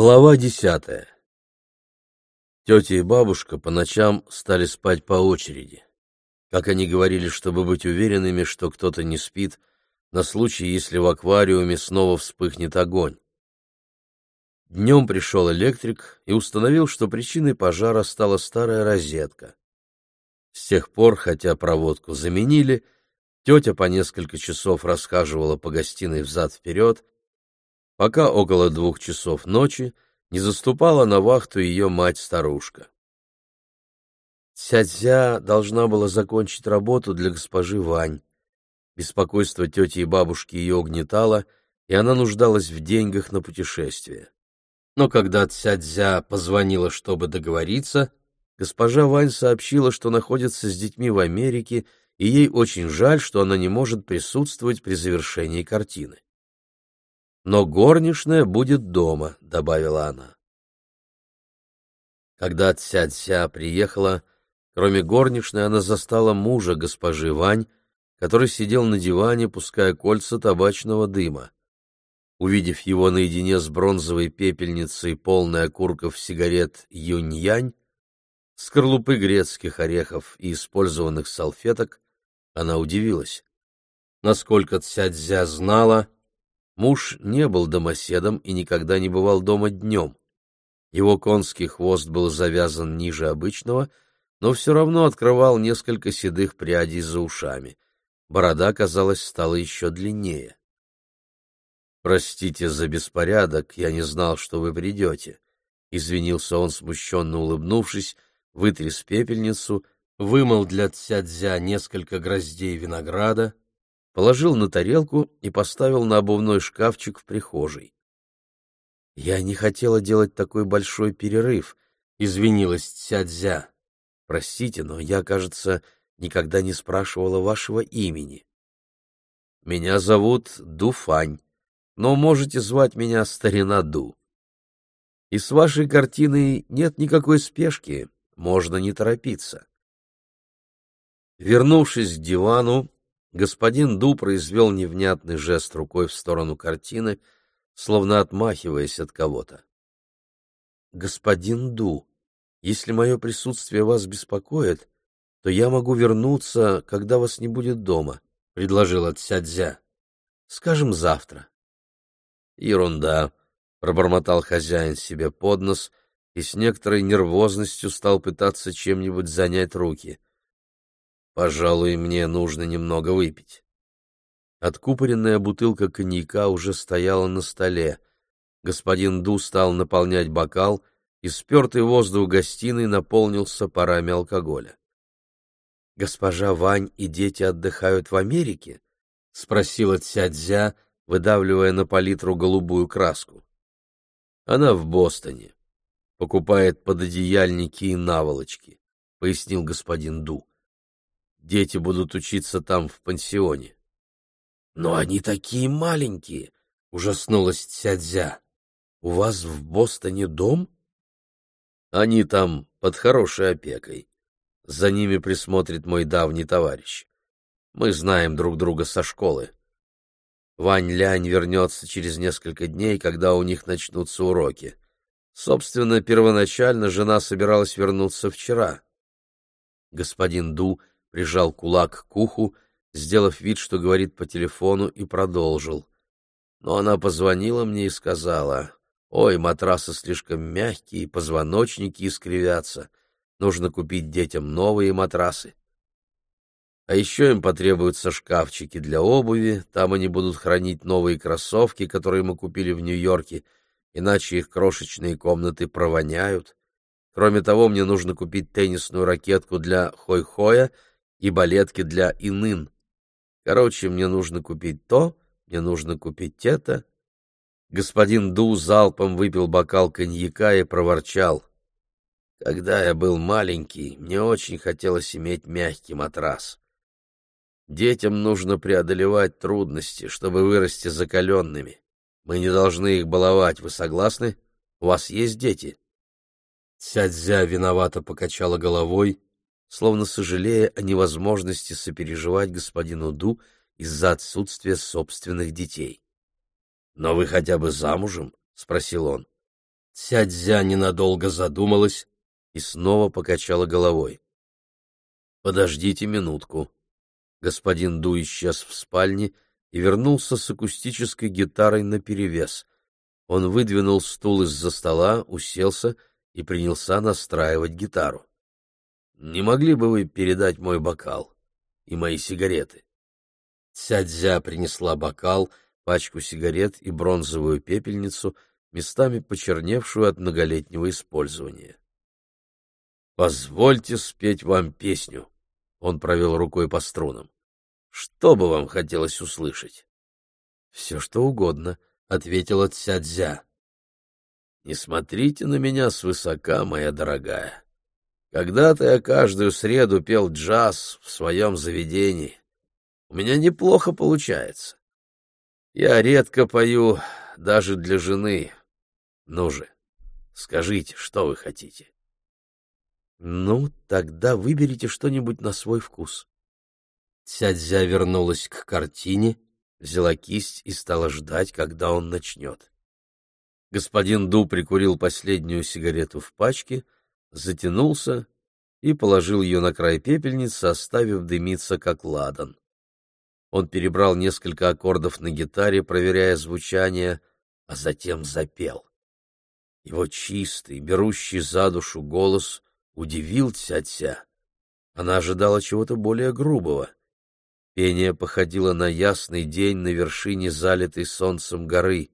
Глава десятая Тетя и бабушка по ночам стали спать по очереди. Как они говорили, чтобы быть уверенными, что кто-то не спит, на случай, если в аквариуме снова вспыхнет огонь. Днем пришел электрик и установил, что причиной пожара стала старая розетка. С тех пор, хотя проводку заменили, тетя по несколько часов расхаживала по гостиной взад-вперед, пока около двух часов ночи не заступала на вахту ее мать-старушка. Цядзя должна была закончить работу для госпожи Вань. Беспокойство тети и бабушки ее угнетало, и она нуждалась в деньгах на путешествие. Но когда Цядзя позвонила, чтобы договориться, госпожа Вань сообщила, что находится с детьми в Америке, и ей очень жаль, что она не может присутствовать при завершении картины но горничная будет дома, — добавила она. Когда Ця-Ця приехала, кроме горничной она застала мужа госпожи Вань, который сидел на диване, пуская кольца табачного дыма. Увидев его наедине с бронзовой пепельницей, полной окурков сигарет Юнь-Янь, скорлупы грецких орехов и использованных салфеток, она удивилась. Насколько Цядзя знала, Муж не был домоседом и никогда не бывал дома днем. Его конский хвост был завязан ниже обычного, но все равно открывал несколько седых прядей за ушами. Борода, казалось, стала еще длиннее. «Простите за беспорядок, я не знал, что вы придете», — извинился он, смущенно улыбнувшись, вытряс пепельницу, вымыл для Цядзя несколько гроздей винограда, положил на тарелку и поставил на обувной шкафчик в прихожей. «Я не хотела делать такой большой перерыв», — извинилась Цядзя. «Простите, но я, кажется, никогда не спрашивала вашего имени». «Меня зовут Дуфань, но можете звать меня Старина Ду. И с вашей картиной нет никакой спешки, можно не торопиться». Вернувшись к дивану, господин Ду произвел невнятный жест рукой в сторону картины, словно отмахиваясь от кого-то. — Господин Ду, если мое присутствие вас беспокоит, то я могу вернуться, когда вас не будет дома, — предложила Цядзя. — Скажем, завтра. — Ерунда, — пробормотал хозяин себе под нос и с некоторой нервозностью стал пытаться чем-нибудь занять руки — Пожалуй, мне нужно немного выпить. Откупоренная бутылка коньяка уже стояла на столе. Господин Ду стал наполнять бокал, и спертый воздух гостиной наполнился парами алкоголя. — Госпожа Вань и дети отдыхают в Америке? — спросила Цядзя, выдавливая на палитру голубую краску. — Она в Бостоне. Покупает пододеяльники и наволочки, — пояснил господин Ду. Дети будут учиться там в пансионе. — Но они такие маленькие, — ужаснулась Цядзя. — У вас в Бостоне дом? — Они там под хорошей опекой. За ними присмотрит мой давний товарищ. Мы знаем друг друга со школы. Вань Лянь вернется через несколько дней, когда у них начнутся уроки. Собственно, первоначально жена собиралась вернуться вчера. Господин Ду прижал кулак к уху, сделав вид, что говорит по телефону, и продолжил. Но она позвонила мне и сказала, «Ой, матрасы слишком мягкие, позвоночники искривятся. Нужно купить детям новые матрасы. А еще им потребуются шкафчики для обуви, там они будут хранить новые кроссовки, которые мы купили в Нью-Йорке, иначе их крошечные комнаты провоняют. Кроме того, мне нужно купить теннисную ракетку для хой-хоя — и балетки для инын. Короче, мне нужно купить то, мне нужно купить это. Господин Ду залпом выпил бокал коньяка и проворчал. Когда я был маленький, мне очень хотелось иметь мягкий матрас. Детям нужно преодолевать трудности, чтобы вырасти закаленными. Мы не должны их баловать, вы согласны? У вас есть дети?» Цядзя виновато покачала головой словно сожалея о невозможности сопереживать господину Ду из-за отсутствия собственных детей. — Но вы хотя бы замужем? — спросил он. Цядзя ненадолго задумалась и снова покачала головой. «Подождите минутку». Господин Ду исчез в спальне и вернулся с акустической гитарой наперевес. Он выдвинул стул из-за стола, уселся и принялся настраивать гитару. «Не могли бы вы передать мой бокал и мои сигареты?» Цядзя принесла бокал, пачку сигарет и бронзовую пепельницу, местами почерневшую от многолетнего использования. «Позвольте спеть вам песню», — он провел рукой по струнам. «Что бы вам хотелось услышать?» «Все, что угодно», — ответила Цядзя. «Не смотрите на меня свысока, моя дорогая. Когда-то я каждую среду пел джаз в своем заведении. У меня неплохо получается. Я редко пою даже для жены. Ну же, скажите, что вы хотите. Ну, тогда выберите что-нибудь на свой вкус. Цядзя вернулась к картине, взяла кисть и стала ждать, когда он начнет. Господин Ду прикурил последнюю сигарету в пачке, затянулся и положил ее на край пепельницы, оставив дымиться, как ладан. Он перебрал несколько аккордов на гитаре, проверяя звучание, а затем запел. Его чистый, берущий за душу голос удивил Ця-Ця. Она ожидала чего-то более грубого. Пение походило на ясный день на вершине залитой солнцем горы.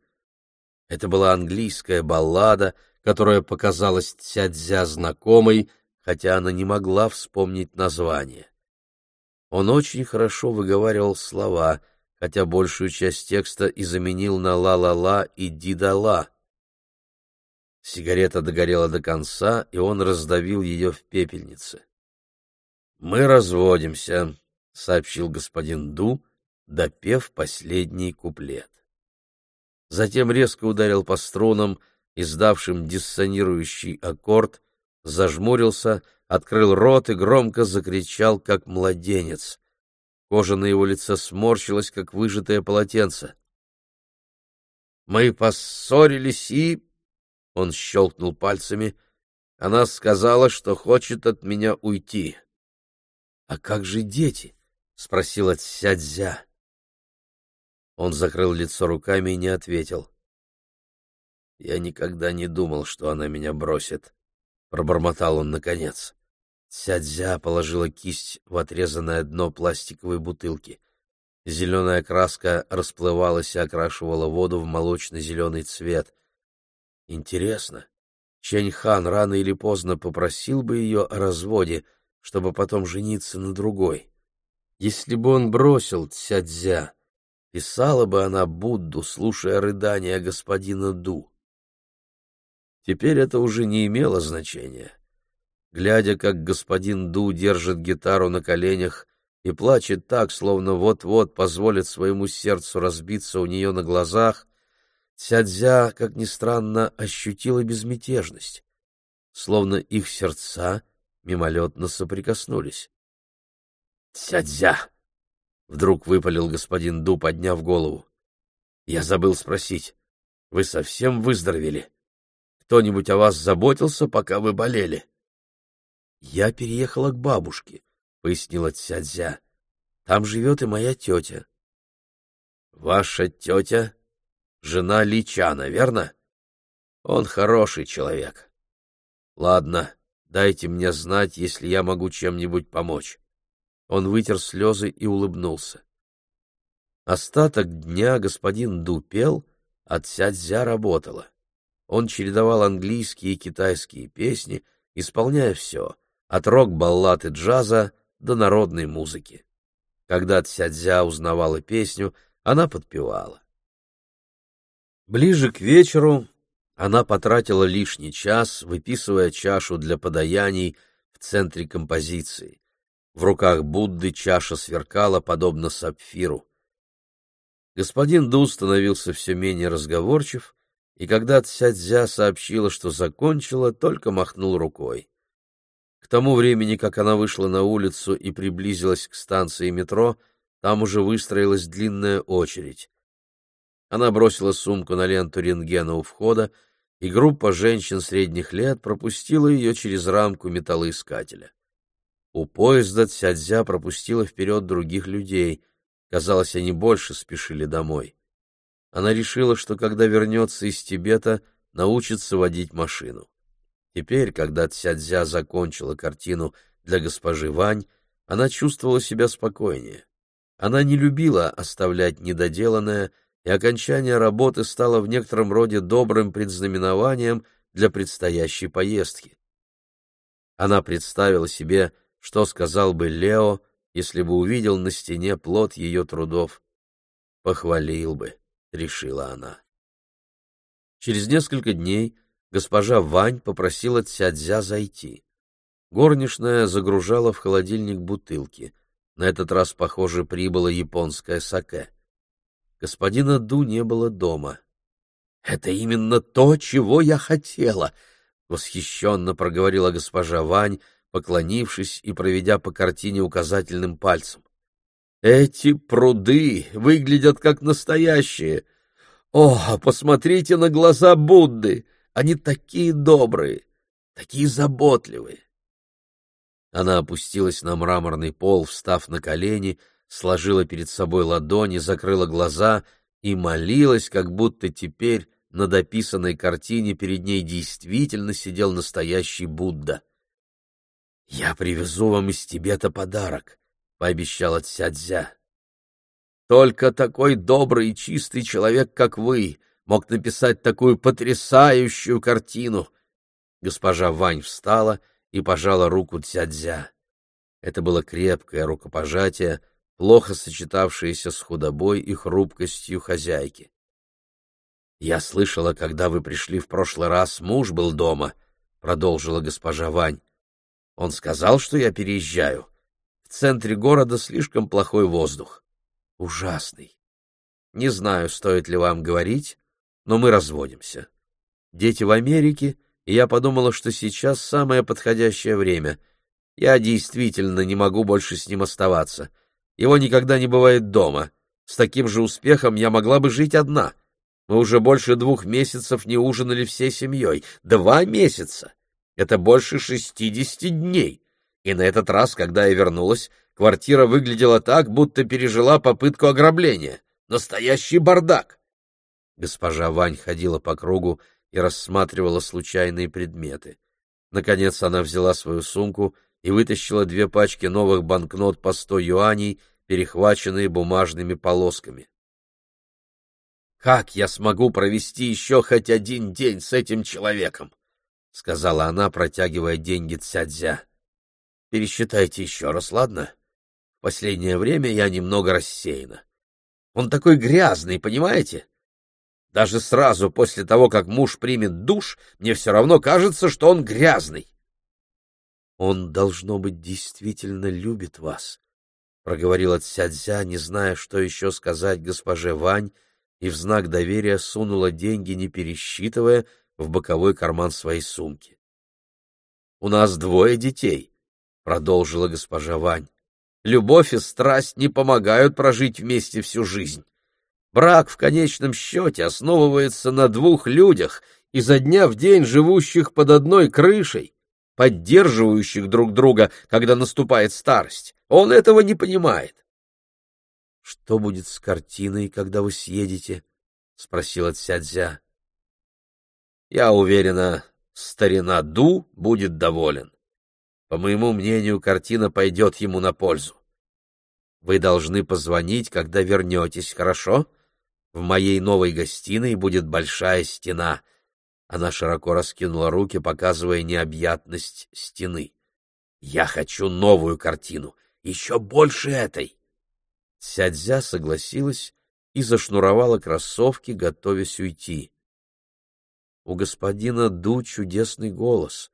Это была английская баллада, которая показалась Цядзя знакомой, хотя она не могла вспомнить название. Он очень хорошо выговаривал слова, хотя большую часть текста и заменил на «ла-ла-ла» и «ди-да-ла». Сигарета догорела до конца, и он раздавил ее в пепельнице. «Мы разводимся», — сообщил господин Ду, допев последний куплет. Затем резко ударил по струнам, издавшим диссонирующий аккорд, зажмурился открыл рот и громко закричал, как младенец. Кожа на его лице сморщилась, как выжатое полотенце. «Мы поссорились и...» Он щелкнул пальцами. Она сказала, что хочет от меня уйти. «А как же дети?» — спросила Цядзя. Он закрыл лицо руками и не ответил. «Я никогда не думал, что она меня бросит», — пробормотал он наконец. Сядзя положила кисть в отрезанное дно пластиковой бутылки. Зеленая краска расплывалась и окрашивала воду в молочно-зеленый цвет. Интересно, Чэнь-хан рано или поздно попросил бы ее о разводе, чтобы потом жениться на другой. Если бы он бросил Цядзя, писала бы она Будду, слушая рыдания господина Ду. Теперь это уже не имело значения глядя, как господин Ду держит гитару на коленях и плачет так, словно вот-вот позволит своему сердцу разбиться у нее на глазах, Цядзя, как ни странно, ощутила безмятежность, словно их сердца мимолетно соприкоснулись. «Цядзя!» — вдруг выпалил господин Ду, подняв голову. «Я забыл спросить, вы совсем выздоровели? Кто-нибудь о вас заботился, пока вы болели?» Я переехала к бабушке, — пояснила Цядзя. Там живет и моя тетя. — Ваша тетя — жена Личана, верно? Он хороший человек. Ладно, дайте мне знать, если я могу чем-нибудь помочь. Он вытер слезы и улыбнулся. Остаток дня господин Ду пел, а Цядзя работала. Он чередовал английские и китайские песни, исполняя все от рок-баллад и джаза до народной музыки. Когда Цядзя узнавала песню, она подпевала. Ближе к вечеру она потратила лишний час, выписывая чашу для подаяний в центре композиции. В руках Будды чаша сверкала, подобно сапфиру. Господин Ду становился все менее разговорчив, и когда Цядзя сообщила, что закончила, только махнул рукой. К тому времени, как она вышла на улицу и приблизилась к станции метро, там уже выстроилась длинная очередь. Она бросила сумку на ленту рентгена у входа и группа женщин средних лет пропустила ее через рамку металлоискателя. У поезда Цядзя пропустила вперед других людей. Казалось, они больше спешили домой. Она решила, что когда вернется из Тибета, научится водить машину. Теперь, когда Цядзя закончила картину для госпожи Вань, она чувствовала себя спокойнее. Она не любила оставлять недоделанное, и окончание работы стало в некотором роде добрым предзнаменованием для предстоящей поездки. Она представила себе, что сказал бы Лео, если бы увидел на стене плод ее трудов. «Похвалил бы», — решила она. Через несколько дней госпожа Вань попросила Цядзя зайти. Горничная загружала в холодильник бутылки. На этот раз, похоже, прибыло японское саке. Господина Ду не было дома. — Это именно то, чего я хотела! — восхищенно проговорила госпожа Вань, поклонившись и проведя по картине указательным пальцем. — Эти пруды выглядят как настоящие. О, посмотрите на глаза Будды! Они такие добрые, такие заботливые. Она опустилась на мраморный пол, встав на колени, сложила перед собой ладони, закрыла глаза и молилась, как будто теперь на дописанной картине перед ней действительно сидел настоящий Будда. — Я привезу вам из Тибета подарок, — пообещала Цядзя. — Только такой добрый и чистый человек, как вы, мог написать такую потрясающую картину. Госпожа Вань встала — и пожала руку Цядзя. Это было крепкое рукопожатие, плохо сочетавшееся с худобой и хрупкостью хозяйки. «Я слышала, когда вы пришли в прошлый раз, муж был дома», — продолжила госпожа Вань. «Он сказал, что я переезжаю. Центре города слишком плохой воздух. Ужасный. Не знаю, стоит ли вам говорить, но мы разводимся. Дети в Америке, и я подумала, что сейчас самое подходящее время. Я действительно не могу больше с ним оставаться. Его никогда не бывает дома. С таким же успехом я могла бы жить одна. Мы уже больше двух месяцев не ужинали всей семьей. Два месяца! Это больше шестидесяти дней. И на этот раз, когда я вернулась, квартира выглядела так, будто пережила попытку ограбления. Настоящий бардак! Госпожа Вань ходила по кругу, и рассматривала случайные предметы. Наконец она взяла свою сумку и вытащила две пачки новых банкнот по сто юаней, перехваченные бумажными полосками. «Как я смогу провести еще хоть один день с этим человеком?» — сказала она, протягивая деньги Цядзя. «Пересчитайте еще раз, ладно? В последнее время я немного рассеяна. Он такой грязный, понимаете? Даже сразу после того, как муж примет душ, мне все равно кажется, что он грязный. — Он, должно быть, действительно любит вас, — проговорила Цядзя, не зная, что еще сказать госпоже Вань, и в знак доверия сунула деньги, не пересчитывая, в боковой карман своей сумки. — У нас двое детей, — продолжила госпожа Вань. — Любовь и страсть не помогают прожить вместе всю жизнь. Брак в конечном счете основывается на двух людях, изо дня в день живущих под одной крышей, поддерживающих друг друга, когда наступает старость. Он этого не понимает. — Что будет с картиной, когда вы съедете? — спросила Цядзя. — Я уверена, старина Ду будет доволен. По моему мнению, картина пойдет ему на пользу. Вы должны позвонить, когда вернетесь, хорошо? — в моей новой гостиной будет большая стена. Она широко раскинула руки, показывая необъятность стены. Я хочу новую картину, еще больше этой. Сядзя согласилась и зашнуровала кроссовки, готовясь уйти. — У господина Ду чудесный голос, —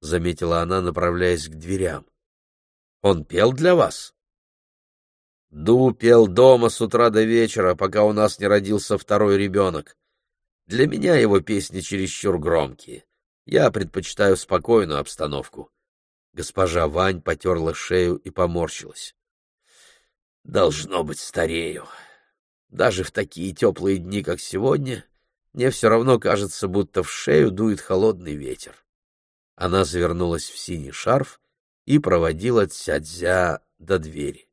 заметила она, направляясь к дверям. — Он пел для вас? Ду пел дома с утра до вечера, пока у нас не родился второй ребенок. Для меня его песни чересчур громкие. Я предпочитаю спокойную обстановку. Госпожа Вань потерла шею и поморщилась. Должно быть, старею. Даже в такие теплые дни, как сегодня, мне все равно кажется, будто в шею дует холодный ветер. Она завернулась в синий шарф и проводила Цядзя до двери.